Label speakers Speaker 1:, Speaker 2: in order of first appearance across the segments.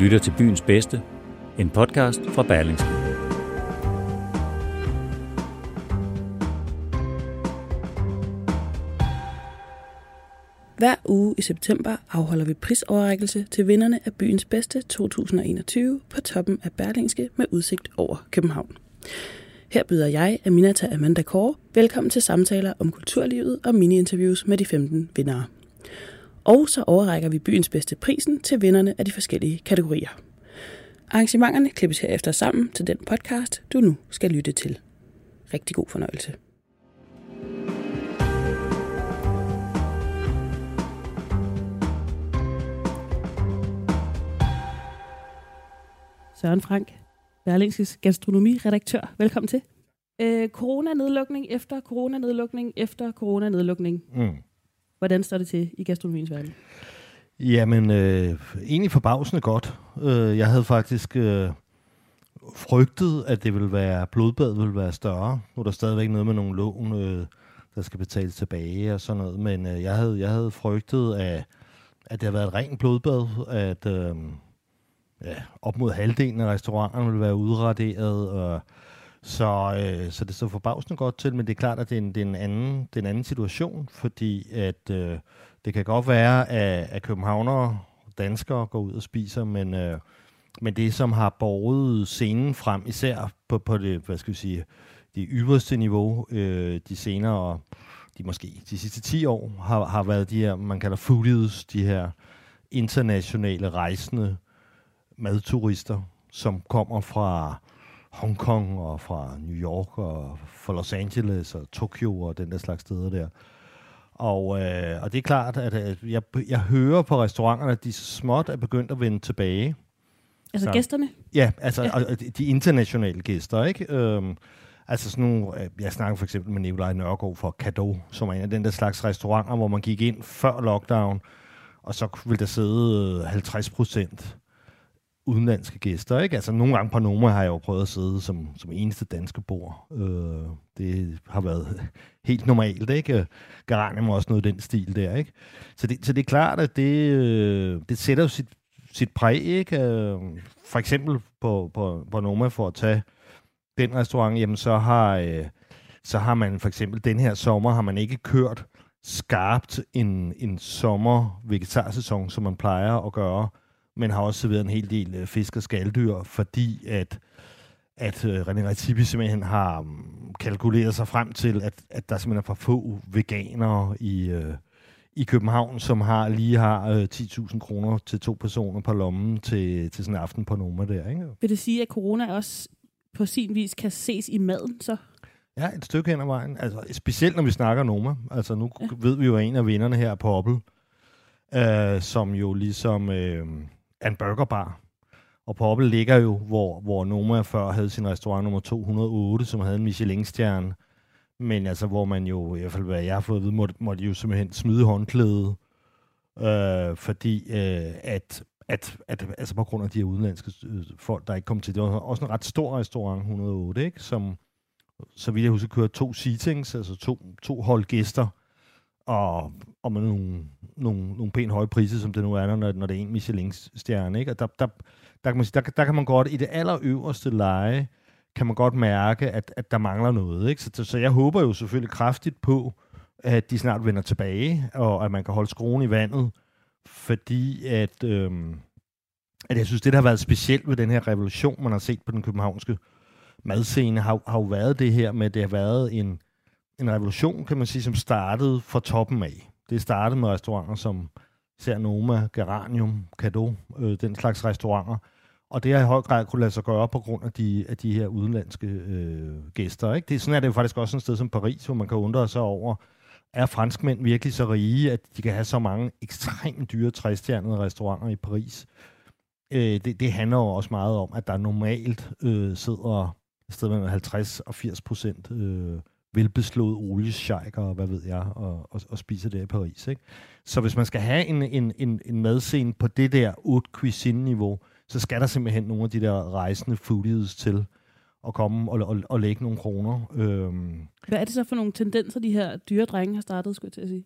Speaker 1: lytter til Byens Bedste, en podcast fra Berlingske.
Speaker 2: Hver uge i september afholder vi prisoverrækkelse til vinderne af Byens Bedste 2021 på toppen af Berlingske med udsigt over København. Her byder jeg, Aminata Amanda Kåre, velkommen til samtaler om kulturlivet og mini-interviews med de 15 vindere. Og så overrækker vi byens bedste prisen til vinderne af de forskellige kategorier. Arrangementerne klippes herefter sammen til den podcast, du nu skal lytte til. Rigtig god fornøjelse. Søren Frank, Berlingskes gastronomiredaktør. Velkommen til. Øh, coronanedlukning efter coronanedlukning efter coronanedlukning.
Speaker 3: Mm.
Speaker 2: Hvordan står det til i gastronomiens verden?
Speaker 3: Jamen, øh, egentlig forbavsende godt. Øh, jeg havde faktisk øh, frygtet, at det ville være, blodbad ville være større. Nu er der stadigvæk noget med nogle lån, øh, der skal betales tilbage og sådan noget. Men øh, jeg, havde, jeg havde frygtet, at, at det har været et rent blodbad, at øh, ja, op mod halvdelen af restauranterne ville være udraderet, og så, øh, så det står forbavsende godt til, men det er klart, at det er en, det er en, anden, det er en anden situation, fordi at øh, det kan godt være, at, at københavnere og danskere går ud og spiser, men, øh, men det, som har borget scenen frem, især på, på det, hvad skal vi sige, det yderste niveau, øh, de senere, de måske de sidste 10 år, har, har været de her, man kalder foodies, de her internationale rejsende madturister, som kommer fra Hongkong og fra New York og fra Los Angeles og Tokyo og den der slags steder der. Og, øh, og det er klart, at, jeg, jeg hører på restauranterne, at de småt er begyndt at vende tilbage.
Speaker 2: Altså så, gæsterne?
Speaker 3: Ja, altså ja. Og, de internationale gæster, ikke? Øhm, altså sådan nogle, øh, jeg snakker for eksempel med Nikolaj Nørgaard for Kado, som er en af den der slags restauranter, hvor man gik ind før lockdown, og så ville der sidde 50 procent udenlandske gæster. Ikke? Altså nogle gange på Noma har jeg jo prøvet at sidde som, som eneste danske bord. Øh, det har været helt normalt. Ikke? Garanium også noget den stil der. Ikke? Så, det, så det er klart, at det, øh, det sætter jo sit, sit præg. Ikke? Øh, for eksempel på, på, på Noma for at tage den restaurant, jamen så har, øh, så har man for eksempel den her sommer, har man ikke kørt skarpt en, en sommer vegetarsæson, som man plejer at gøre men har også serveret en hel del øh, fisk og skalddyr, fordi at, at øh, René Retibi simpelthen har um, kalkuleret sig frem til, at, at der simpelthen er for få veganere i, øh, i København, som har lige har øh, 10.000 kroner til to personer på lommen til, til sådan en aften på Noma der. Ikke?
Speaker 2: Vil det sige, at corona også på sin vis kan ses i maden så?
Speaker 3: Ja, et stykke hen ad vejen. Altså, specielt når vi snakker Noma. Altså, nu ja. ved vi jo, at en af vinderne her på Opel, øh, som jo ligesom... Øh, en burgerbar. Og Poppel ligger jo, hvor, hvor Noma før havde sin restaurant nummer 208, som havde en Michelin-stjerne. Men altså, hvor man jo, i hvert fald hvad jeg har fået at vide, måtte, måtte jo simpelthen smide håndklædet, øh, fordi øh, at, at, at, altså på grund af de her udenlandske øh, folk, der ikke kom til. Det var også en ret stor restaurant, 108, ikke? som, så vidt jeg husker, kørte to seatings, altså to, to hold gæster, og, og med nogle, nogle, nogle pænt høje priser, som det nu er, når, når det er en Michelin-stjerne. Ikke? Og der, der, der, kan man, der, der kan man godt, i det allerøverste leje, kan man godt mærke, at, at der mangler noget. Ikke? Så, så jeg håber jo selvfølgelig kraftigt på, at de snart vender tilbage, og at man kan holde skruen i vandet, fordi at, øhm, at jeg synes, det, der har været specielt ved den her revolution, man har set på den københavnske madscene, har, har jo været det her med, at det har været en, en revolution, kan man sige, som startede fra toppen af. Det startede med restauranter som Noma, Geranium, Cadeau, øh, den slags restauranter. Og det har i høj grad kunne lade sig gøre på grund af de, af de her udenlandske øh, gæster. Ikke? Det, sådan er det jo faktisk også et sted som Paris, hvor man kan undre sig over, er franskmænd virkelig så rige, at de kan have så mange ekstremt dyre træstjernede restauranter i Paris? Øh, det, det handler jo også meget om, at der normalt øh, sidder et sted mellem 50 og 80 procent øh, velbeslået oliesjejker og hvad ved jeg, og, og, og spiser der i Paris. Ikke? Så hvis man skal have en, en, en, en madscene på det der haute cuisine-niveau, så skal der simpelthen nogle af de der rejsende foodies til at komme og, og, og lægge nogle kroner. Øhm.
Speaker 2: Hvad er det så for nogle tendenser, de her dyre drenge har startet, skulle jeg til at sige?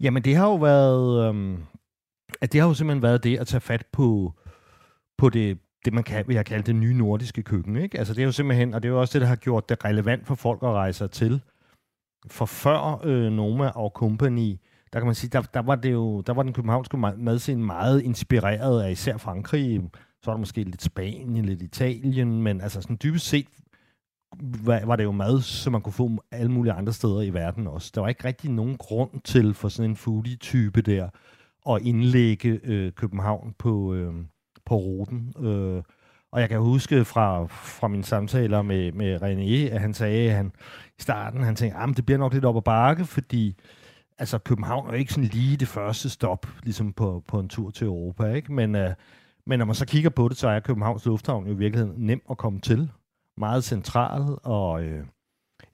Speaker 3: Jamen, det har jo været... Øhm, at det har jo simpelthen været det at tage fat på, på det, det man kan, vil jeg kalde det nye nordiske køkken. Ikke? Altså det er jo simpelthen, og det er jo også det, der har gjort det relevant for folk at rejse til. For før øh, Noma og Company, der kan man sige, der, der var det jo, der var den københavnske madscene meget inspireret af især Frankrig, så var der måske lidt Spanien, lidt Italien, men altså sådan dybest set var, var det jo mad, som man kunne få alle mulige andre steder i verden også. Der var ikke rigtig nogen grund til for sådan en foodie-type der at indlægge øh, København på, øh, på ruten. Øh, og jeg kan huske fra, fra mine samtaler med, med René, at han sagde, at han i starten, han tænkte, at det bliver nok lidt op ad bakke, fordi altså, København er jo ikke sådan lige det første stop, ligesom på, på en tur til Europa, ikke? Men, øh, men når man så kigger på det, så er Københavns Lufthavn jo i virkeligheden nem at komme til. Meget central, og øh,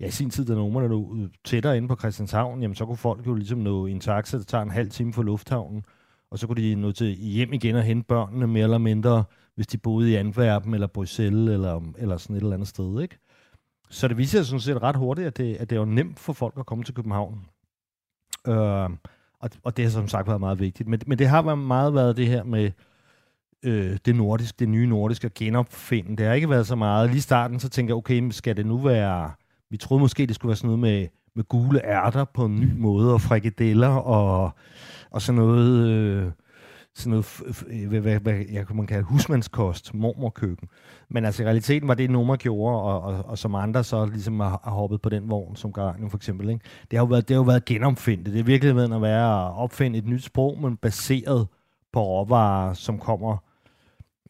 Speaker 3: ja, i sin tid, da nogen lå tættere inde på Christianshavn, jamen så kunne folk jo ligesom nå i en taxa, der tager en halv time fra lufthavnen, og så kunne de nå til hjem igen og hente børnene mere eller mindre, hvis de boede i Antwerpen eller Bruxelles eller, eller sådan et eller andet sted, ikke? Så det viser sig sådan set ret hurtigt, at det, at det er jo nemt for folk at komme til København. Øh, og, og det har som sagt været meget vigtigt. Men, men det har været meget været det her med øh, det nordiske, det nye nordiske at genopfinde. Det har ikke været så meget. Lige i starten så tænker jeg, okay, skal det nu være... Vi troede måske, det skulle være sådan noget med, med gule ærter på en ny måde, og frikadeller og og sådan noget, øh, sådan noget øh, hvad, hvad, hvad jeg man kalde husmandskost, mormorkøkken. Men altså i realiteten var det, nummer gjorde, og, og, og som andre så ligesom har, har hoppet på den vogn, som Garanium for eksempel. Ikke? Det, har jo været, det har jo været genomfindet. Det er virkelig at være at opfinde et nyt sprog, men baseret på råvarer, som kommer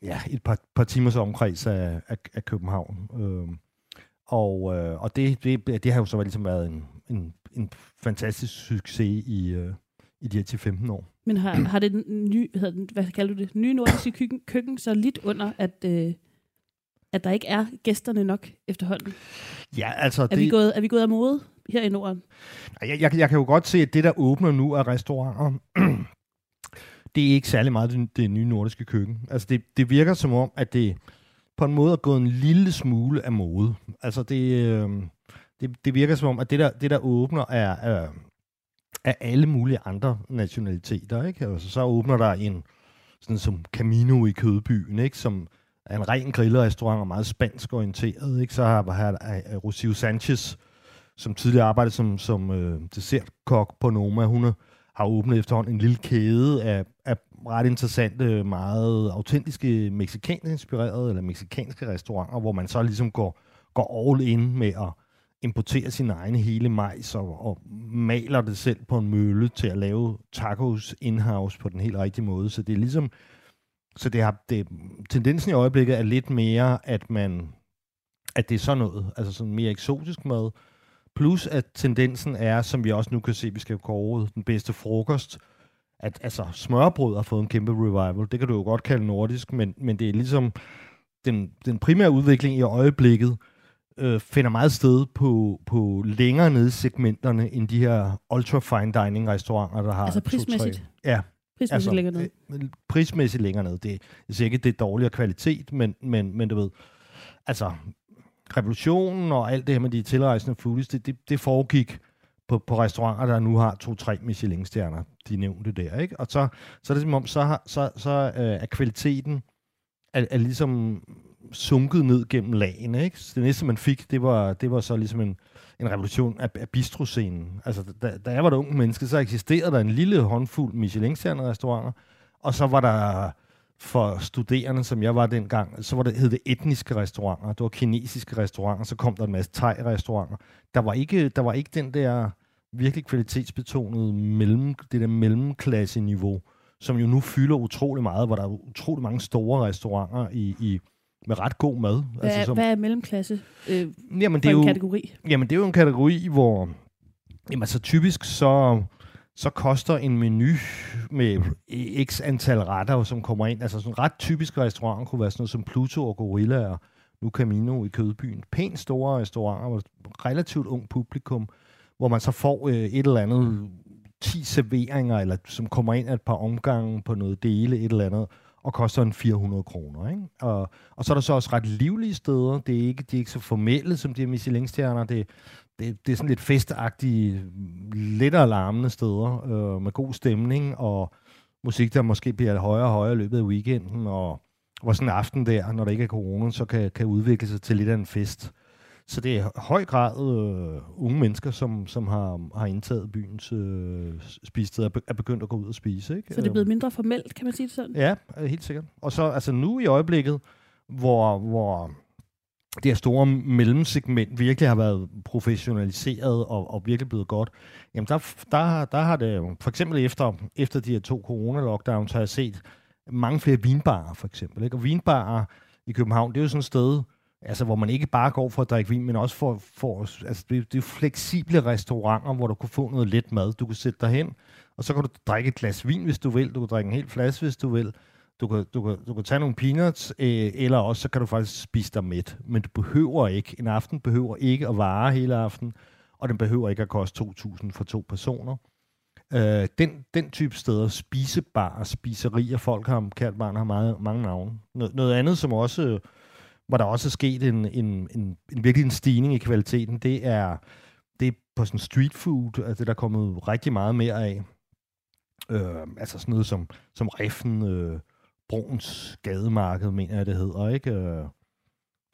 Speaker 3: ja, et par, par timers omkreds af, af, af København. Øh, og øh, og det, det, det har jo så ligesom været en, en, en fantastisk succes i, øh, i de her 10-15 år.
Speaker 2: Men har, har det nye, hvad, hvad kalder du det, nye nordiske køkken, køkken så lidt under, at, øh, at der ikke er gæsterne nok efterhånden?
Speaker 3: Ja, altså...
Speaker 2: Er,
Speaker 3: det...
Speaker 2: vi, gået, er vi gået af mode her i Norden?
Speaker 3: Jeg, jeg, jeg kan jo godt se, at det, der åbner nu af restauranter, det er ikke særlig meget det, det nye nordiske køkken. Altså, det, det virker som om, at det på en måde er gået en lille smule af mode. Altså, det, øh, det, det virker som om, at det, der, det, der åbner, er, er af alle mulige andre nationaliteter. Ikke? Altså, så åbner der en, sådan som Camino i Kødbyen, ikke? som er en ren grillerestaurant og meget spansk orienteret. Ikke? Så har her øh, Rocio Sanchez, som tidligere arbejdede som, som øh, dessertkok på Noma, hun øh, har åbnet efterhånden en lille kæde af, af ret interessante, meget autentiske, mexikansk inspirerede eller meksikanske restauranter, hvor man så ligesom går, går all in med at importerer sin egen hele majs og, og maler det selv på en mølle til at lave tacos in-house på den helt rigtige måde. Så det er ligesom, så det har, det, tendensen i øjeblikket er lidt mere, at man, at det er sådan noget, altså sådan mere eksotisk mad, plus at tendensen er, som vi også nu kan se, vi skal kåre den bedste frokost, at altså, smørbrød har fået en kæmpe revival. Det kan du jo godt kalde nordisk, men, men det er ligesom den, den primære udvikling i øjeblikket, øh, finder meget sted på, på længere nede segmenterne end de her ultra fine dining restauranter, der har
Speaker 2: Altså prismæssigt?
Speaker 3: To, ja.
Speaker 2: Prismæssigt altså, længere nede?
Speaker 3: Øh, prismæssigt længere nede. Det, jeg siger ikke, det er dårligere kvalitet, men, men, men du ved, altså revolutionen og alt det her med de tilrejsende foodies, det, det, det foregik på, på restauranter, der nu har to-tre Michelin-stjerner, de nævnte der, ikke? Og så, så er det som om, så, har, så, så øh, er kvaliteten er, er ligesom sunket ned gennem lagene. Ikke? Så det næste, man fik, det var, det var så ligesom en, en revolution af, af bistroscenen. Altså, da, da jeg var der unge menneske, så eksisterede der en lille håndfuld michelin restauranter, og så var der for studerende, som jeg var dengang, så var det, hed det etniske restauranter. Det var kinesiske restauranter, så kom der en masse thai-restauranter. Der var ikke, der var ikke den der virkelig kvalitetsbetonede mellem, det der mellemklasse-niveau, som jo nu fylder utrolig meget, hvor der er utrolig mange store restauranter i, i med ret god mad.
Speaker 2: Hvad, altså, som, hvad er mellemklasse øh,
Speaker 3: jamen, det er
Speaker 2: en
Speaker 3: jo,
Speaker 2: kategori?
Speaker 3: Jamen, det er jo en kategori, hvor jamen, altså, typisk så, så koster en menu med x antal retter, som kommer ind. Altså sådan en ret typisk restaurant kunne være sådan noget som Pluto og Gorilla og nu Camino i Kødbyen. Pænt store restauranter, hvor relativt ung publikum, hvor man så får øh, et eller andet 10 serveringer, eller som kommer ind et par omgange på noget dele, et eller andet, og koster en 400 kroner. Ikke? Og, og så er der så også ret livlige steder. Det er ikke, de er ikke så formelle som de her Michelin-stjerner. Det, det, det er sådan lidt festagtige, lidt alarmende steder, øh, med god stemning, og musik, der måske bliver højere og højere i løbet af weekenden, og hvor sådan en aften der, når der ikke er corona, så kan, kan udvikle sig til lidt af en fest. Så det er i høj grad øh, unge mennesker, som, som har, har indtaget byens øh, spisested og er begyndt at gå ud og spise. Ikke?
Speaker 2: Så det er blevet mindre formelt, kan man sige det sådan?
Speaker 3: Ja, helt sikkert. Og så altså nu i øjeblikket, hvor, hvor det her store mellemsegment virkelig har været professionaliseret og, og virkelig blevet godt, jamen der, der, der har det jo, for eksempel efter, efter de her to corona-lockdowns, har jeg set mange flere vinbarer for eksempel. Ikke? Og vinbarer i København, det er jo sådan et sted, altså, hvor man ikke bare går for at drikke vin, men også for, for altså, det, det er fleksible restauranter, hvor du kan få noget let mad. Du kan sætte dig hen, og så kan du drikke et glas vin, hvis du vil. Du kan drikke en hel flaske, hvis du vil. Du kan, du kan, du kan tage nogle peanuts, øh, eller også så kan du faktisk spise dig mæt. Men du behøver ikke, en aften behøver ikke at vare hele aften, og den behøver ikke at koste 2.000 for to personer. Øh, den, den type steder, spisebar, spiserier, folk har, kært barn har meget, mange navne. Noget, noget andet, som også, hvor der også er sket en, en, en, en virkelig en stigning i kvaliteten, det er, det er på sådan street food, altså det der er kommet rigtig meget mere af. Øh, altså sådan noget som, som Reffen, øh, Bruns gademarked, mener jeg det hedder, ikke? Øh,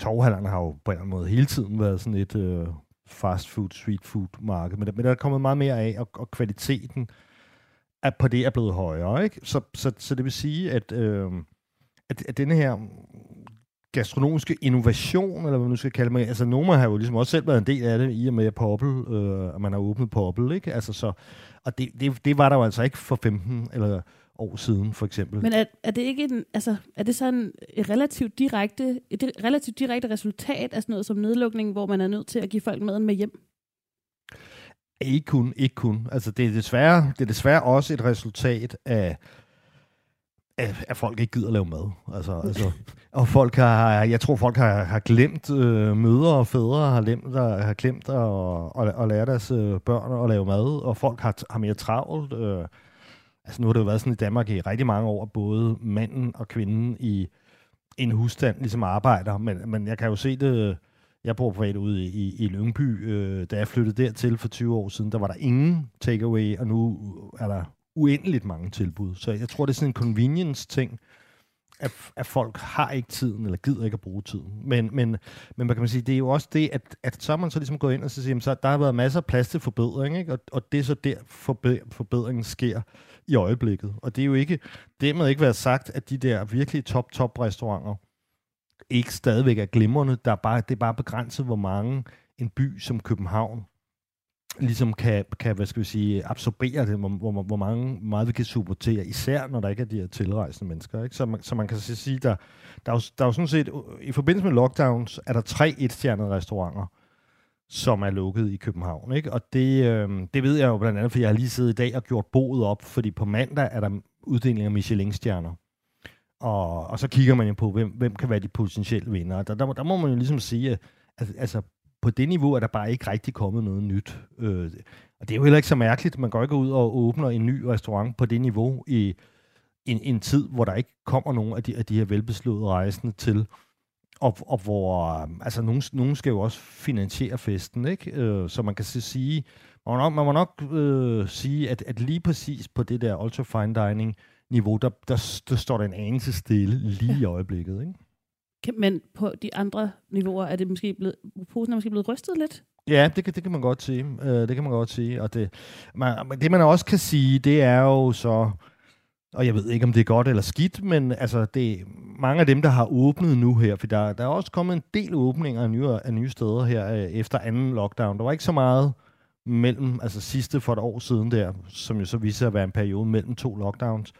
Speaker 3: Torvhallerne har jo på en eller anden måde hele tiden været sådan et øh, fast food, street food marked, men, men der er kommet meget mere af, og, og kvaliteten er på det er blevet højere, ikke? Så, så, så det vil sige, at, øh, at, at denne her gastronomiske innovation, eller hvad man nu skal kalde det, altså Noma har jo ligesom også selv været en del af det, i og med Poppel, øh, at man har åbnet Poppel, ikke? Altså så, og det, det, det var der jo altså ikke for 15 eller år siden, for eksempel.
Speaker 2: Men er, er det ikke en, altså, er det sådan et relativt direkte, et relativt direkte resultat af sådan noget som nedlukning, hvor man er nødt til at give folk maden med hjem?
Speaker 3: Ikke kun, ikke kun. Altså, det er desværre, det er desværre også et resultat af, at, at folk ikke gider at lave mad. Altså, altså, og folk har, jeg tror, folk har, har glemt, øh, mødre og fædre har glemt, der, har glemt at, at, at lære deres øh, børn at lave mad, og folk har, har mere travlt. Øh, altså nu har det jo været sådan i Danmark i rigtig mange år, både manden og kvinden i en husstand ligesom arbejder, men, men jeg kan jo se det, jeg bor privat ude i, i Lyngby, øh, da jeg flyttede dertil for 20 år siden, der var der ingen takeaway, og nu er der uendeligt mange tilbud. Så jeg tror, det er sådan en convenience-ting, at, at folk har ikke tiden, eller gider ikke at bruge tiden. Men, men, men hvad kan man sige, det er jo også det, at, at så er man så ligesom gået ind og så siger, så der har været masser af plads til forbedring, ikke? Og, og det er så der, forbedringen sker i øjeblikket. Og det er jo ikke, det må ikke være sagt, at de der virkelig top-top restauranter ikke stadigvæk er glimrende. Der er bare, det er bare begrænset, hvor mange en by som København ligesom kan, kan hvad skal vi sige, absorbere det, hvor, hvor, hvor mange, meget vi kan supportere, især når der ikke er de her tilrejsende mennesker. Ikke? Så, man, så man kan så sige, der, der, er jo, der er jo sådan set, i forbindelse med lockdowns, er der tre etstjernede restauranter, som er lukket i København. Ikke? Og det, øh, det ved jeg jo blandt andet, for jeg har lige siddet i dag og gjort boet op, fordi på mandag er der uddeling af Michelin-stjerner. Og, og så kigger man jo på, hvem, hvem kan være de potentielle vinder. Der, der, der må man jo ligesom sige, at altså, på det niveau er der bare ikke rigtig kommet noget nyt. Øh, og det er jo heller ikke så mærkeligt. Man går ikke ud og åbner en ny restaurant på det niveau i en, en tid, hvor der ikke kommer nogen af de, af de her velbeslåede rejsende til. Og, og hvor, altså, nogen, nogen skal jo også finansiere festen, ikke? Øh, så man kan sige, man må nok, man må nok øh, sige, at, at lige præcis på det der ultra fine dining niveau, der, der, der står der en anelse stille lige i øjeblikket, ikke?
Speaker 2: Men på de andre niveauer er det måske blevet, posen er måske blevet rystet lidt?
Speaker 3: Ja, det kan, det kan man godt sige. Uh, det kan man godt sige. Og det, man, det man også kan sige, det er jo så, og jeg ved ikke, om det er godt eller skidt, men altså, det, mange af dem, der har åbnet nu her, for der, der er også kommet en del åbninger af nye, af nye steder her uh, efter anden lockdown. Der var ikke så meget mellem, altså sidste for et år siden der, som jo så viser at være en periode mellem to lockdowns.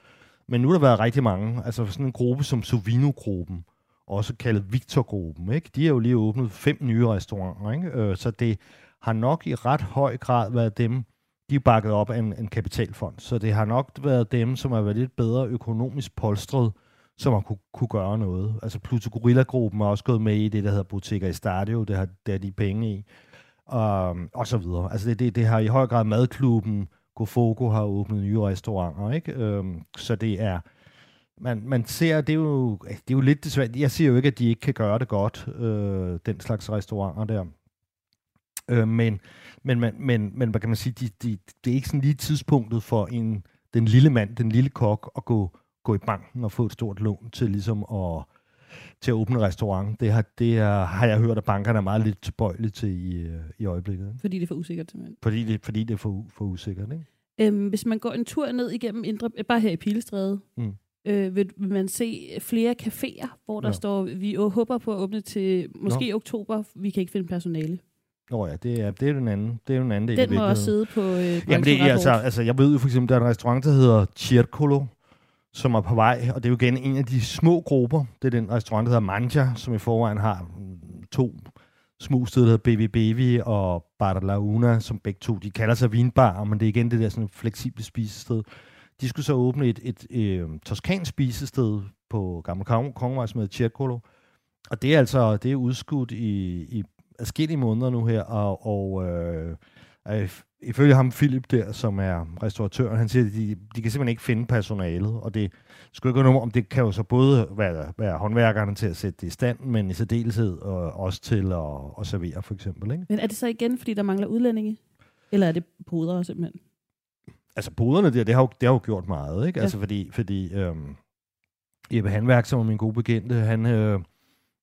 Speaker 3: Men nu har der været rigtig mange, altså sådan en gruppe som Sovino-gruppen, også kaldet Victor-gruppen, ikke? de har jo lige åbnet fem nye restauranter, ikke? Øh, så det har nok i ret høj grad været dem, de er bakket op af en, en kapitalfond, så det har nok været dem, som har været lidt bedre økonomisk polstret, som har kunne, kunne gøre noget. Altså Pluto Gorilla-gruppen er også gået med i det, der hedder Butikker i Stadio, det har, det er de penge i, og, og så videre. Altså det, det, det har i høj grad madklubben, GoFogo har åbnet nye restauranter, ikke? Um, så det er, man, man ser, det er, jo, det er jo lidt desværre, jeg siger jo ikke, at de ikke kan gøre det godt, øh, den slags restauranter der. Øh, men, men, men, men, men, hvad kan man sige, de, de, det er ikke sådan lige tidspunktet for en, den lille mand, den lille kok, at gå, gå i banken og få et stort lån til ligesom at, til at åbne en restaurant. Det har, det er, har jeg hørt, at bankerne er meget lidt tilbøjelige til i, øh, i øjeblikket. Ikke?
Speaker 2: Fordi det er for usikkert, simpelthen.
Speaker 3: Fordi det, fordi det er for, for usikkert, ikke?
Speaker 2: Øhm, hvis man går en tur ned igennem Indre, bare her i Pilestræde, mm. Øh, vil, vil man se flere caféer, hvor der ja. står, vi håber på at åbne til måske Nå. oktober, vi kan ikke finde personale.
Speaker 3: Nå ja, det er, det er den anden, det er den anden del.
Speaker 2: Den må også sidde på øh,
Speaker 3: Jamen det er altså, altså, jeg ved jo for eksempel, der er en restaurant, der hedder Circolo, som er på vej, og det er jo igen en af de små grupper. Det er den restaurant, der hedder Manja, som i forvejen har to små steder, der hedder Baby Baby og Bar Launa, som begge to, de kalder sig vinbar, men det er igen det der sådan fleksible spisested. De skulle så åbne et, et, et, et toskansk spisested på Gamle Kongevej, som hedder Circolo. Og det er altså det er udskudt i, i adskillige måneder nu her, og, og øh, ifølge ham Philip der, som er restauratøren, han siger, at de, de kan simpelthen ikke finde personalet, og det skulle ikke noget om, det kan jo så både være, være håndværkerne til at sætte det i stand, men i særdeleshed øh, og også til at, at servere for eksempel. Ikke?
Speaker 2: Men er det så igen, fordi der mangler udlændinge? Eller er det podere simpelthen?
Speaker 3: Altså poderne der, det har jo, det har jo gjort meget, ikke? Ja. Altså fordi, fordi øhm, Jeppe Handværk, som er min gode bekendte, han, øh,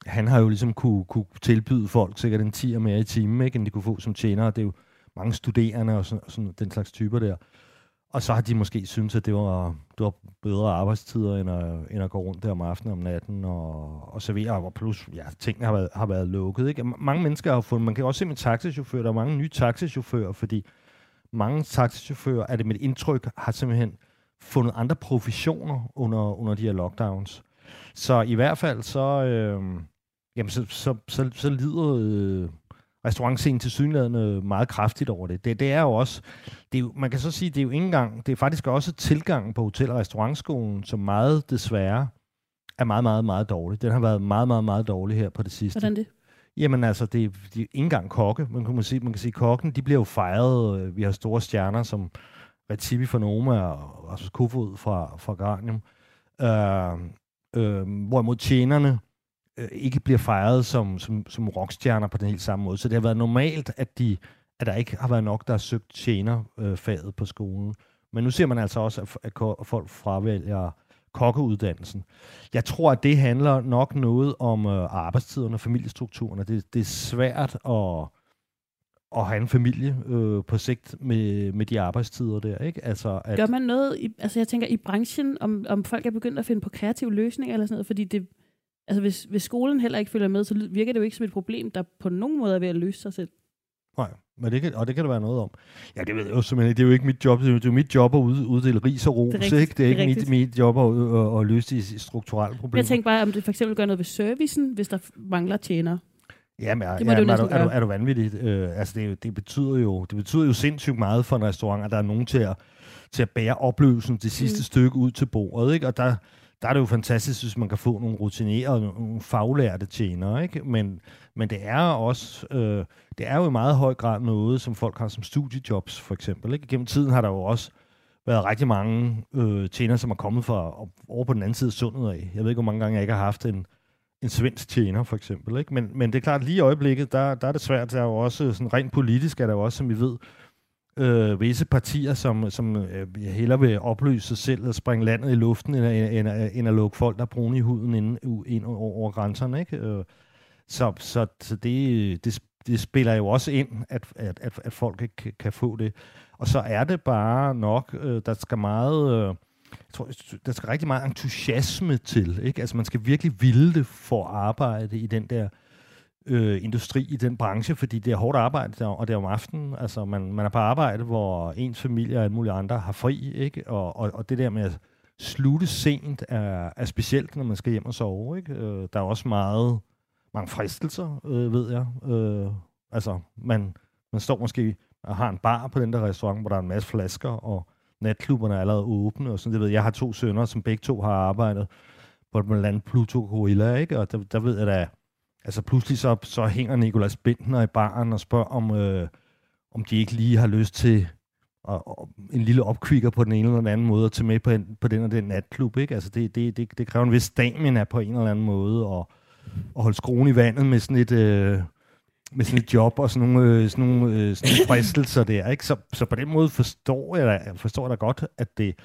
Speaker 3: han har jo ligesom kunne, kunne tilbyde folk sikkert en 10 mere i timen, ikke, end de kunne få som tjenere. Det er jo mange studerende og sådan, og sådan den slags typer der. Og så har de måske syntes, at det var, det var bedre arbejdstider, end at, end at gå rundt der om aftenen og om natten og, og servere. Og plus, ja, tingene har været, har været lukket. Ikke? Mange mennesker har fundet, man kan også se med taxichauffører, der er mange nye taxichauffører, fordi mange taxichauffører, er det mit indtryk, har simpelthen fundet andre professioner under, under de her lockdowns. Så i hvert fald så, øh, jamen så, så, så, så lider øh, restaurantscenen til synlædende meget kraftigt over det. det. Det er jo også, det er jo, man kan så sige, det er jo ikke engang, det er faktisk også tilgangen på hotel- og restaurantskolen, som meget desværre er meget, meget, meget dårlig. Den har været meget, meget, meget dårlig her på det sidste.
Speaker 2: Hvordan det?
Speaker 3: Jamen altså, det er, de er ikke engang kokke. Man kan, sige, man kan sige, kokken, de bliver jo fejret. Øh, vi har store stjerner som Retibi fra Noma og Rasmus Kofod fra, fra Granium. Øh, øh, hvorimod tjenerne, øh, ikke bliver fejret som, som, som rockstjerner på den helt samme måde. Så det har været normalt, at, de, at der ikke har været nok, der har søgt tjenerfaget øh, på skolen. Men nu ser man altså også, at, at folk fravælger kokkeuddannelsen. Jeg tror, at det handler nok noget om øh, arbejdstiderne og familiestrukturerne. Det, det er svært at, at have en familie øh, på sigt med, med de arbejdstider der. Ikke? Altså, at
Speaker 2: Gør man noget, i, altså jeg tænker i branchen, om, om folk er begyndt at finde på kreative løsninger eller sådan noget, fordi det, Altså hvis, hvis skolen heller ikke følger med, så virker det jo ikke som et problem, der på nogen måde er ved at løse sig selv.
Speaker 3: Nej, men det kan, og det kan der være noget om. Ja, det ved jeg jo simpelthen ikke. Det er jo ikke mit job. Det er jo, det er jo mit job at uddele ris og ros, det er rigtigt, ikke? Det er, det er ikke mit, mit job at, at, at løse de strukturelle problemer.
Speaker 2: Jeg tænker bare, om det for eksempel gør noget ved servicen, hvis der mangler tjenere.
Speaker 3: Jamen, er, det må ja, du er, du, er, du, er du vanvittigt? Øh, altså, det, det, betyder jo, det betyder jo sindssygt meget for en restaurant, at der er nogen til at, til at bære oplevelsen det sidste mm. stykke ud til bordet. Ikke? Og der, der er det jo fantastisk, hvis man kan få nogle rutinerede, nogle faglærte tjenere, ikke? Men, men det er også, øh, det er jo i meget høj grad noget, som folk har som studiejobs, for eksempel. Ikke? Gennem tiden har der jo også været rigtig mange øh, tjenere, som er kommet fra over på den anden side af sundet af. Jeg ved ikke, hvor mange gange jeg ikke har haft en, en svensk tjener, for eksempel. Ikke? Men, men det er klart, lige i øjeblikket, der, der er det svært. Der er jo også, sådan rent politisk er der jo også, som vi ved, øh, visse partier, som, som øh, hellere vil opløse sig selv og springe landet i luften, end, end, end, end at lukke folk, der er brune i huden ind, ind over grænserne. Ikke? Øh, så så, så det, det, det spiller jo også ind, at, at, at, at folk ikke kan, kan få det. Og så er det bare nok, øh, der skal meget... Øh, jeg tror, der skal rigtig meget entusiasme til. Ikke? Altså man skal virkelig ville det for at arbejde i den der øh, øh, industri i den branche, fordi det er hårdt arbejde, der, og det er om aftenen. Altså, man, man er på arbejde, hvor ens familie og alle mulige andre har fri, ikke? Og, og, og det der med at slutte sent er, er specielt, når man skal hjem og sove. Ikke? Øh, der er også meget, mange fristelser, øh, ved jeg. Øh, altså, man, man står måske og har en bar på den der restaurant, hvor der er en masse flasker, og natklubberne er allerede åbne. Og sådan, det ved jeg. jeg har to sønner, som begge to har arbejdet på et land Pluto Gorilla, ikke? og der, der ved jeg da, altså pludselig så, så hænger Nikolas Bentner i baren og spørger, om, øh, om de ikke lige har lyst til og, og en lille opkvikker på den ene eller den anden måde, at tage med på, en, på den og den natklub. Ikke? Altså det, det, det, det kræver en vis stamina på en eller anden måde, og, og holde skruen i vandet med sådan et, øh, med sådan et job og sådan nogle, øh, sådan nogle, øh, sådan nogle fristelser der. Ikke? Så, så på den måde forstår jeg da, forstår jeg da godt, at det,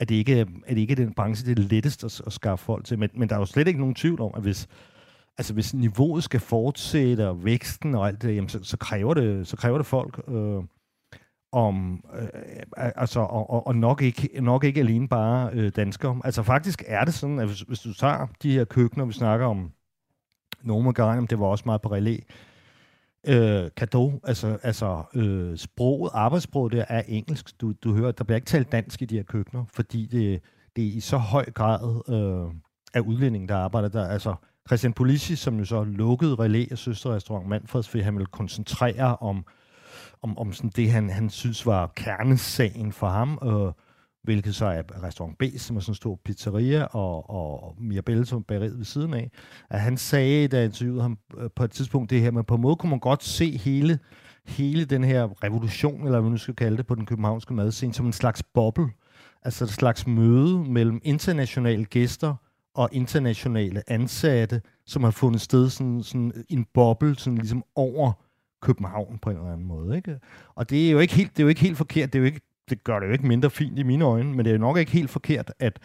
Speaker 3: at det ikke, at det ikke er den branche, det er lettest at, at skaffe folk til. Men, men der er jo slet ikke nogen tvivl om, at hvis, altså hvis niveauet skal fortsætte, og væksten og alt det, jamen så, så, kræver, det, så kræver det folk. Øh, om, øh, altså, og, og, og nok, ikke, nok ikke alene bare øh, danskere. Altså faktisk er det sådan, at hvis, hvis du tager de her køkkener, vi snakker om, nogle gange, det var også meget på relæ, øh, kado, altså, altså øh, sproget, arbejdssproget der er engelsk. Du, du hører, der bliver ikke talt dansk i de her køkkener, fordi det, det er i så høj grad øh, af udlændinge, der arbejder der. Altså Christian Polici, som jo så lukkede relæ og søsterrestaurant Manfreds, fordi han ville koncentrere om om, om sådan det, han, han synes var kernesagen for ham, øh, hvilket så er Restaurant B, som er sådan en stor pizzeria, og, og Mirabelle, som er ved siden af, at han sagde, da jeg interviewede ham øh, på et tidspunkt det her, men på en måde kunne man godt se hele, hele den her revolution, eller hvad man nu skal kalde det, på den københavnske madscene, som en slags boble, altså et slags møde mellem internationale gæster og internationale ansatte, som har fundet sted sådan, sådan en boble, sådan ligesom over København på en eller anden måde. Ikke? Og det er jo ikke helt, det er jo ikke helt forkert. Det, er jo ikke, det gør det jo ikke mindre fint i mine øjne, men det er jo nok ikke helt forkert, at,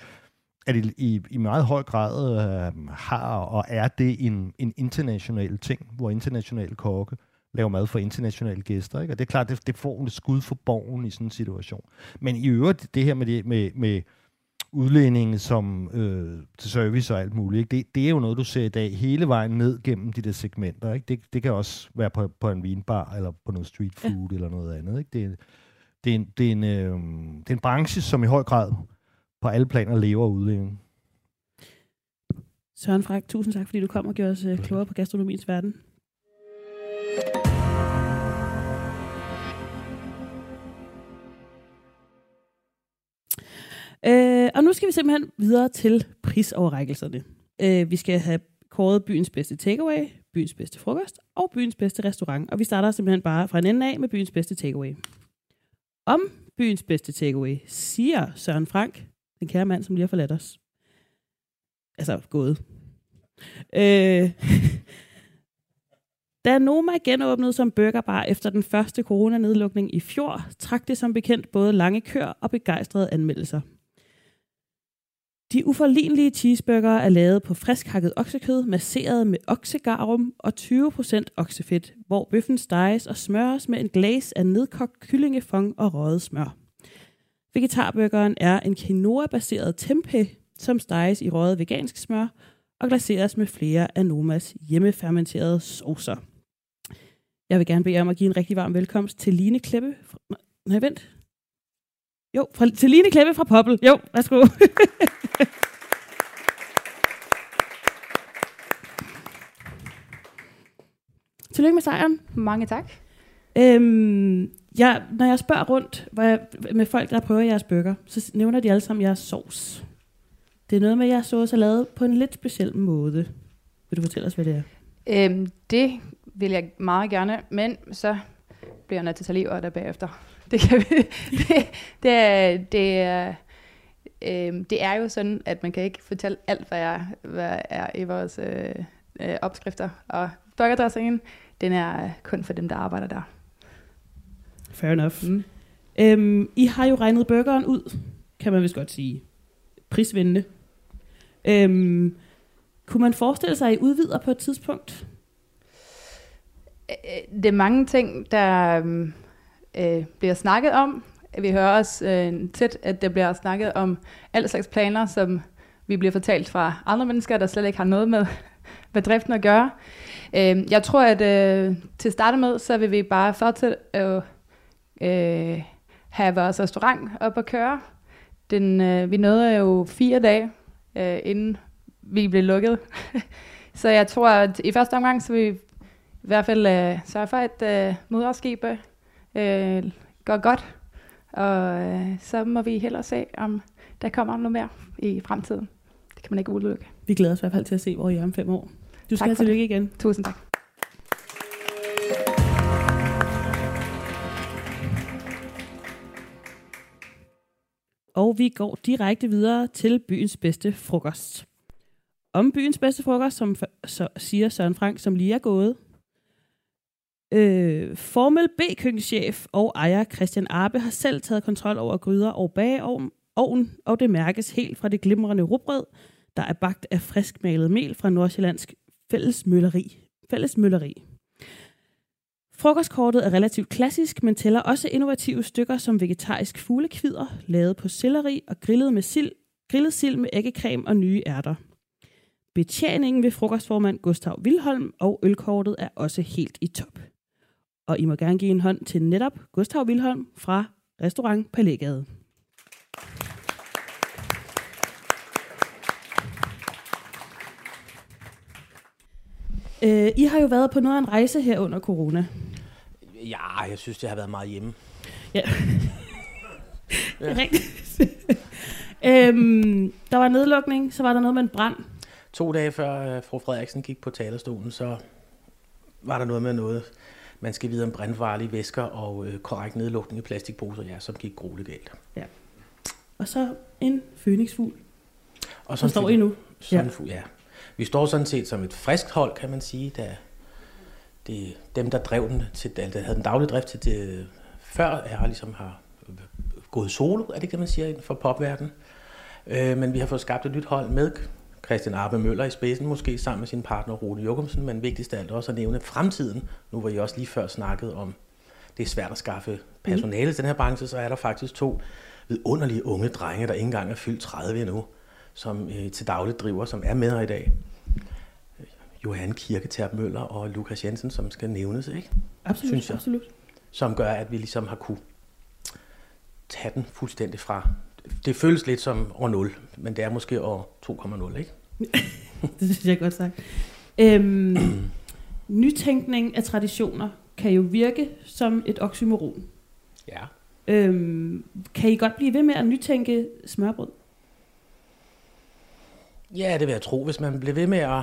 Speaker 3: at i, i, i meget høj grad øh, har og er det en, en international ting, hvor internationale kokke laver mad for internationale gæster. Ikke? Og det er klart, det, det får en skud for borgen i sådan en situation. Men i øvrigt, det her med, det, med, med udlændinge som øh, til service og alt muligt. Ikke? Det, det er jo noget, du ser i dag hele vejen ned gennem de der segmenter. Ikke? Det, det kan også være på, på en vinbar, eller på noget street food, ja. eller noget andet. Ikke? Det, det, er en, det, er en, øh, det er en branche, som i høj grad på alle planer lever udlændinge.
Speaker 2: Søren Fræk, tusind tak, fordi du kom og gjorde os øh, klogere på gastronomiens verden. Og nu skal vi simpelthen videre til prisoverrækkelserne. Øh, vi skal have kåret byens bedste takeaway, byens bedste frokost og byens bedste restaurant. Og vi starter simpelthen bare fra en ende af med byens bedste takeaway. Om byens bedste takeaway siger Søren Frank, den kære mand, som lige har forladt os. Altså, gået. Øh, da Noma genåbnede som burgerbar efter den første coronanedlukning i fjor, trak det som bekendt både lange køer og begejstrede anmeldelser. De uforlignelige cheeseburgere er lavet på friskhakket oksekød, masseret med oksegarum og 20% oksefedt, hvor bøffen steges og smøres med en glas af nedkogt kyllingefong og røget smør. Vegetarburgeren er en quinoa-baseret tempeh, som steges i røget vegansk smør og glaseres med flere af Nomas hjemmefermenterede saucer. Jeg vil gerne bede jer om at give en rigtig varm velkomst til Line Kleppe. Nej, vent. Jo, fra, til Line Kleppe fra Poppel. Jo, værsgo. Tillykke med sejren.
Speaker 4: Mange tak.
Speaker 2: Øhm, jeg, når jeg spørger rundt jeg, med folk, der prøver jeres bøger, så nævner de alle sammen jeres sovs. Det er noget med, at jeres sauce er lavet på en lidt speciel måde. Vil du fortælle os, hvad det er?
Speaker 4: Øhm, det vil jeg meget gerne, men så bliver jeg nødt til at tage liv der bagefter. Det, kan vi, det, det, er, det, er, øhm, det er jo sådan, at man kan ikke fortælle alt, hvad, jeg, hvad er i vores øh, øh, opskrifter. Og burgerdressingen, den er kun for dem, der arbejder der.
Speaker 2: Fair enough. Mm. Øhm, I har jo regnet burgeren ud, kan man vist godt sige. Prisvindende. Øhm, kunne man forestille sig, at I udvider på et tidspunkt?
Speaker 4: Øh, det er mange ting, der øhm, øh, bliver snakket om. Vi hører også øh, tæt, at der bliver snakket om alle slags planer, som vi bliver fortalt fra andre mennesker, der slet ikke har noget med, med driften at gøre. Øh, jeg tror, at øh, til at starte med, så vil vi bare fortsætte at øh, have vores restaurant op at køre. den, øh, vi nåede jo fire dage, øh, inden vi blev lukket. så jeg tror, at i første omgang, så vi i hvert fald øh, sørge for, at øh, moderskibet øh, går godt. Og øh, så må vi hellere se, om der kommer noget mere i fremtiden. Det kan man ikke udelukke.
Speaker 2: Vi glæder os i hvert fald til at se, hvor I er om fem år. Du skal
Speaker 4: Tak
Speaker 2: have
Speaker 4: for
Speaker 2: tillykke igen.
Speaker 4: Tusind tak.
Speaker 2: Og vi går direkte videre til byens bedste frokost. Om byens bedste frokost, som f- så siger Søren Frank, som lige er gået. Øh, Formel B-køkkenchef og ejer Christian Arbe har selv taget kontrol over gryder og bageovn, ovn, og det mærkes helt fra det glimrende rugbrød, der er bagt af friskmalet mel fra Nordsjællandsk fællesmølleri. fællesmølleri. Frokostkortet er relativt klassisk, men tæller også innovative stykker som vegetarisk fuglekvider, lavet på selleri og grillet med sild, grillet sild med æggecreme og nye ærter. Betjeningen ved frokostformand Gustav Vilholm og ølkortet er også helt i top. Og I må gerne give en hånd til netop Gustav Wilholm fra Restaurant Palægade. Øh, I har jo været på noget af en rejse her under corona.
Speaker 5: Ja, jeg synes, det har været meget hjemme.
Speaker 2: Ja. Det er rigtigt. øhm, der var nedlukning, så var der noget med en brand.
Speaker 5: To dage før uh, fru Frederiksen gik på talerstolen, så var der noget med noget. Man skal vide om brandfarlige væsker og uh, korrekt nedlukning i plastikposer, ja, som gik grueligt galt.
Speaker 2: Og så en fønixfugl.
Speaker 5: Og
Speaker 2: Så står I nu.
Speaker 5: Sådan,
Speaker 2: Ja.
Speaker 5: ja. ja. Vi står sådan set som et friskt hold, kan man sige. Da det, dem, der drev den, til, der havde den daglige drift til det, før, jeg har ligesom har gået solo, er det kan man sige, inden for popverden. Øh, men vi har fået skabt et nyt hold med Christian Arbe Møller i spidsen, måske sammen med sin partner Rune Jokumsen, men vigtigst af alt også at nævne fremtiden. Nu var I også lige før snakket om, det er svært at skaffe personale til den her branche, så er der faktisk to vidunderlige unge drenge, der ikke engang er fyldt 30 endnu, som øh, til dagligt driver, som er med her i dag. Johan Kirketerp Møller og Lukas Jensen, som skal nævnes, ikke?
Speaker 2: Absolut,
Speaker 5: Synes jeg.
Speaker 2: absolut.
Speaker 5: som gør, at vi ligesom har kunne tage den fuldstændig fra. Det føles lidt som år 0, men det er måske år 2,0, ikke?
Speaker 2: Det synes jeg godt sagt. Øhm, nytænkning af traditioner kan jo virke som et oxymoron.
Speaker 5: Ja.
Speaker 2: Øhm, kan I godt blive ved med at nytænke smørbrød?
Speaker 5: Ja, det vil jeg tro, hvis man bliver ved med at,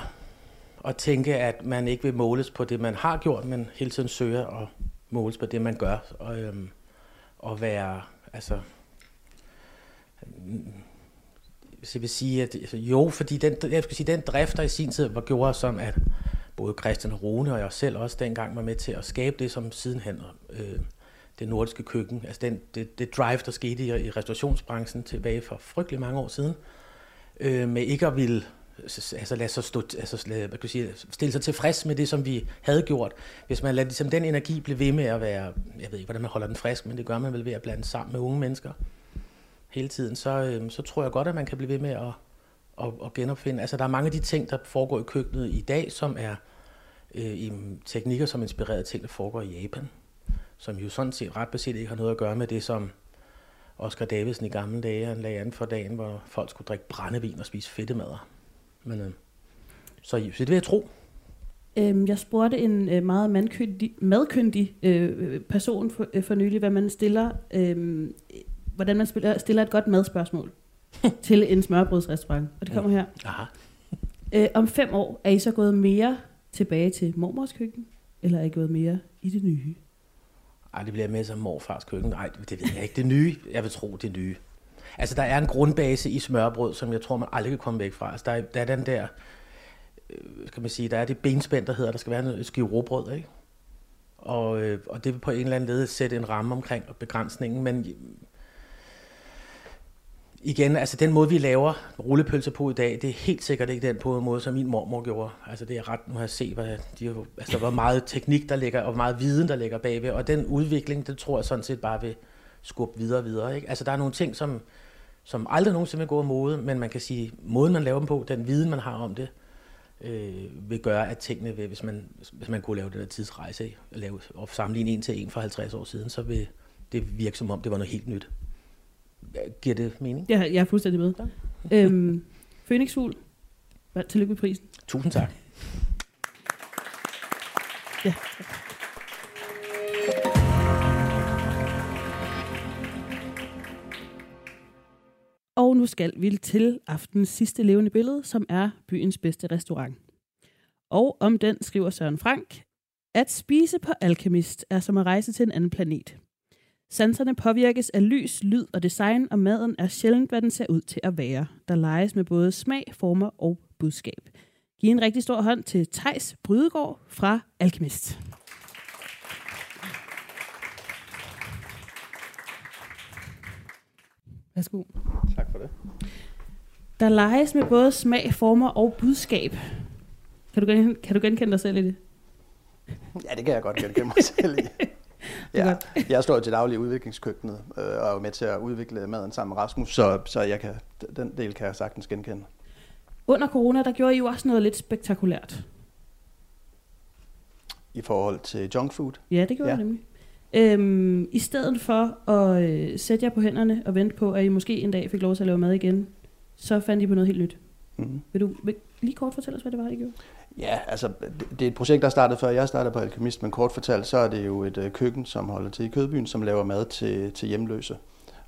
Speaker 5: at tænke, at man ikke vil måles på det, man har gjort, men hele tiden søger at måles på det, man gør. Og, øhm, og være, altså... Så jeg vil sige, at altså, jo, fordi den, jeg skal sige, den drift, der i sin tid var gjort som, at både Christian Rune og jeg selv også dengang var med til at skabe det, som sidenhen øh, det nordiske køkken, altså den, det, det drive, der skete i, i restaurationsbranchen tilbage for frygtelig mange år siden, øh, med ikke at ville altså lade sig stå, altså lade, hvad kan jeg sige, stille sig tilfreds med det, som vi havde gjort. Hvis man lader ligesom, den energi blive ved med at være, jeg ved ikke, hvordan man holder den frisk, men det gør man vel ved at blande sammen med unge mennesker hele tiden, så, øh, så tror jeg godt, at man kan blive ved med at, at, at genopfinde. Altså der er mange af de ting, der foregår i køkkenet i dag, som er øh, i teknikker, som inspirerede ting, der foregår i Japan, som jo sådan set ret beset ikke har noget at gøre med det, som Oscar Davidsen i gamle dage, han lagde an for dagen, hvor folk skulle drikke brændevin og spise fedtemader. Men, øh, så, så det vil jeg tro.
Speaker 2: Øhm, jeg spurgte en øh, meget madkyndig, madkyndig øh, person for, øh, for nylig, hvad man stiller, øh, hvordan man spiller, stiller et godt madspørgsmål til en smørbrødsrestaurant. Og det kommer her.
Speaker 5: Aha.
Speaker 2: Øh, om fem år, er I så gået mere tilbage til mormors køkken, eller er I gået mere i det nye?
Speaker 5: Ej, det bliver med som morfars køkken. Nej, det ved jeg ikke. Det nye, jeg vil tro, det nye. Altså, der er en grundbase i smørbrød, som jeg tror, man aldrig kan komme væk fra. Altså, der er, der er den der, øh, skal man sige, der er det benspænd, der hedder, der skal være noget skive råbrød, ikke? Og, øh, og det vil på en eller anden led sætte en ramme omkring begrænsningen, men igen, altså den måde, vi laver rullepølser på i dag, det er helt sikkert ikke den på måde, som min mormor gjorde. Altså det er ret, nu har jeg set, hvad de, har- altså, hvor meget teknik der ligger, og hvor meget viden der ligger bagved, og den udvikling, det tror jeg sådan set bare vil skubbe videre og videre. Ikke? Altså der er nogle ting, som, som aldrig nogensinde vil gå af mode, men man kan sige, måden man laver dem på, den viden, man har om det, øh, vil gøre, at tingene vil, hvis man, hvis man kunne lave det der tidsrejse, og, lave, og sammenligne en til en for 50 år siden, så vil det virke som om, det var noget helt nyt. Giver det mening?
Speaker 2: Ja, jeg er fuldstændig med. Øhm, Phoenix Hvad- tillykke med prisen.
Speaker 5: Tusind tak.
Speaker 2: Ja. Og nu skal vi til aftens sidste levende billede, som er byens bedste restaurant. Og om den skriver Søren Frank, at spise på Alkemist er som at rejse til en anden planet. Sanserne påvirkes af lys, lyd og design, og maden er sjældent, hvad den ser ud til at være. Der leges med både smag, former og budskab. Giv en rigtig stor hånd til Tejs Brydegård fra Alkemist. Værsgo.
Speaker 6: Tak for det.
Speaker 2: Der leges med både smag, former og budskab. Kan du, gen- kan du genkende dig selv i det?
Speaker 6: Ja, det kan jeg godt genkende mig selv i. Ja, jeg står til daglig i udviklingskøkkenet øh, og er med til at udvikle maden sammen med Rasmus, så, så jeg kan, den del kan jeg sagtens genkende.
Speaker 2: Under corona, der gjorde I jo også noget lidt spektakulært.
Speaker 6: I forhold til junk food.
Speaker 2: Ja, det gjorde
Speaker 6: ja.
Speaker 2: jeg nemlig. Øhm, I stedet for at øh, sætte jer på hænderne og vente på, at I måske en dag fik lov til at lave mad igen, så fandt I på noget helt nyt.
Speaker 6: Mm.
Speaker 2: Vil du vil lige kort fortælle os, hvad det var, I gjorde?
Speaker 6: Ja, altså det, er et projekt, der startede før jeg startede på Alkemist, men kort fortalt, så er det jo et øh, køkken, som holder til i Kødbyen, som laver mad til, til hjemløse,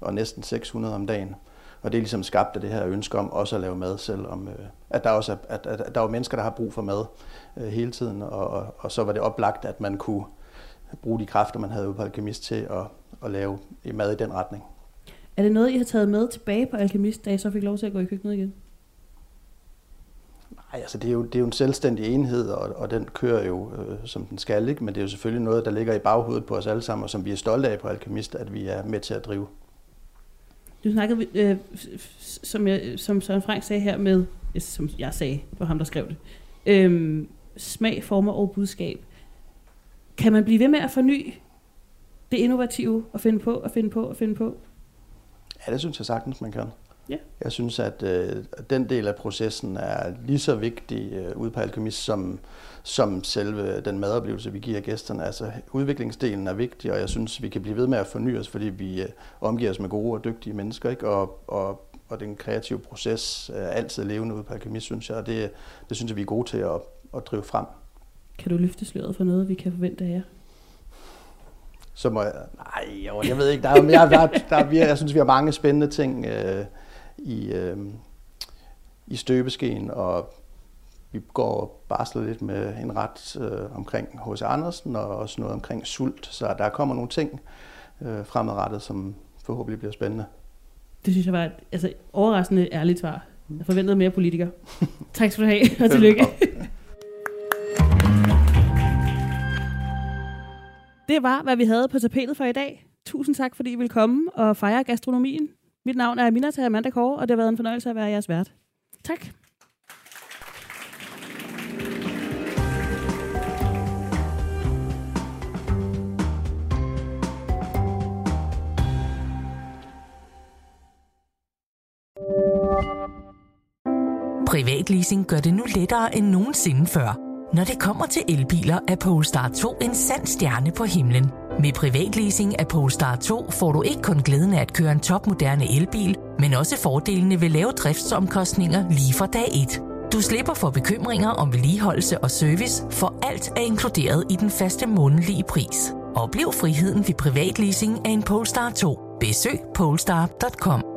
Speaker 6: og næsten 600 om dagen. Og det er ligesom skabt af det her ønske om også at lave mad, selvom øh, at der også er, at, at, at der er mennesker, der har brug for mad øh, hele tiden, og, og, og så var det oplagt, at man kunne bruge de kræfter, man havde på Alkemist til at, at lave mad i den retning.
Speaker 2: Er det noget, I har taget med tilbage på Alkemist, da I så fik lov til at gå i køkkenet igen?
Speaker 6: Nej, altså det er, jo, det er jo en selvstændig enhed, og, og den kører jo, øh, som den skal, ikke? men det er jo selvfølgelig noget, der ligger i baghovedet på os alle sammen, og som vi er stolte af på Alkemist, at vi er med til at drive.
Speaker 2: Du snakkede, øh, som, jeg, som Søren Frank sagde her med, som jeg sagde, det var ham, der skrev det, øhm, smag, former og budskab. Kan man blive ved med at forny det innovative og finde på og finde på og finde på?
Speaker 6: Ja, det synes jeg sagtens, man kan.
Speaker 2: Ja.
Speaker 6: Jeg synes, at øh, den del af processen er lige så vigtig øh, ude på Alkemist, som, som selve den madoplevelse, vi giver gæsterne. Altså udviklingsdelen er vigtig, og jeg synes, vi kan blive ved med at forny os, fordi vi øh, omgiver os med gode og dygtige mennesker, ikke? Og, og, og den kreative proces er altid levende ude på Alkemist, synes jeg, og det, det synes jeg, vi er gode til at, at drive frem.
Speaker 2: Kan du løfte sløret for noget, vi kan forvente af jer?
Speaker 6: Så må jeg... Nej, jo, jeg ved ikke. Der er, jeg, der, er- der er, vi- jeg synes, vi har mange spændende ting øh, i, øh, i støbeskeen, og vi går og barsler lidt med en ret øh, omkring H.C. Andersen, og også noget omkring sult. Så der kommer nogle ting øh, fremadrettet, som forhåbentlig bliver spændende.
Speaker 2: Det synes jeg var et altså, overraskende ærligt svar. Jeg forventede mere politiker. tak skal du have, og tillykke. Det var, hvad vi havde på tapetet for i dag. Tusind tak, fordi I ville komme og fejre gastronomien. Mit navn er Aminata Amanda Kåre, og det har været en fornøjelse at være jeres vært. Tak.
Speaker 7: Privatleasing gør det nu lettere end nogensinde før. Når det kommer til elbiler, er Polestar 2 en sand stjerne på himlen. Med privatleasing af Polestar 2 får du ikke kun glæden af at køre en topmoderne elbil, men også fordelene ved lave driftsomkostninger lige fra dag 1. Du slipper for bekymringer om vedligeholdelse og service, for alt er inkluderet i den faste månedlige pris. Oplev friheden ved privatleasing af en Polestar 2. Besøg polestar.com.